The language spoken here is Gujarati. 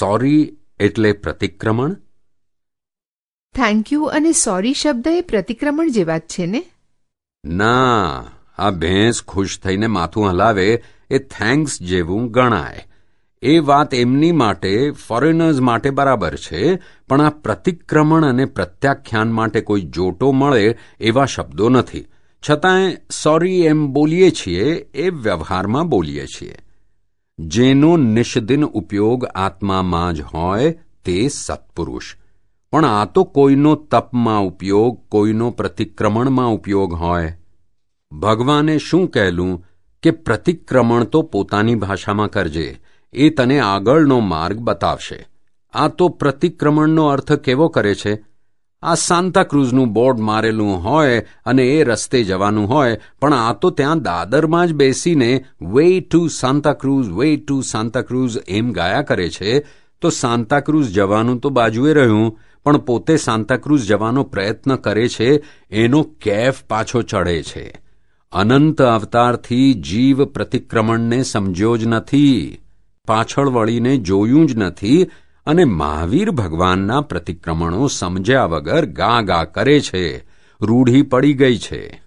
સોરી એટલે પ્રતિક્રમણ? થેન્ક યુ અને સોરી શબ્દ એ પ્રતિક્રમણ જેવા જ છે ને? ના આ ભેંસ ખુશ થઈને માથું હલાવે એ થેન્ક્સ જેવું ગણાય. એ વાત એમની માટે ફોરેનર્સ માટે બરાબર છે પણ આ પ્રતિક્રમણ અને પ્રત્યાખ્યાન માટે કોઈ જોટો મળે એવા શબ્દો નથી. છતાંય સોરી એમ બોલીએ છીએ એ વ્યવહારમાં બોલીએ છીએ. જેનો નિષ્દિન ઉપયોગ આત્મામાં જ હોય તે સત્પુરુષ. પણ આ તો કોઈનો તપમાં ઉપયોગ, કોઈનો પ્રતિક્રમણમાં ઉપયોગ હોય. ભગવાને શું કહેલું કે પ્રતિક્રમણ તો પોતાની ભાષામાં કરજે, એ તને આગળનો માર્ગ બતાવશે. આ તો પ્રતિક્રમણનો અર્થ કેવો કરે છે? આ સાંતાક્રુઝનું બોર્ડ મારેલું હોય અને એ રસ્તે જવાનું હોય, પણ આ તો ત્યાં દાદરમાં જ બેસીને way to Santacruz way to Santacruz એમ ગાયા કરે છે. તો સાંતાક્રુઝ જવાનું તો બાજુએ રહ્યું, પણ પોતે સાંતાક્રુઝ જવાનો પ્રયત્ન કરે છે, એનો કેફ પાછો ચડે છે. અનંત અવતારથી જીવ પ્રતિક્રમણને સમજ્યો જ નથી. પાછળ વળીને જોયું જ નથી અને મહાવીર ભગવાનના પ્રતિક્રમણો સમજ્યા વગર ગા ગા કરે છે. રૂઢી પડી ગઈ છે.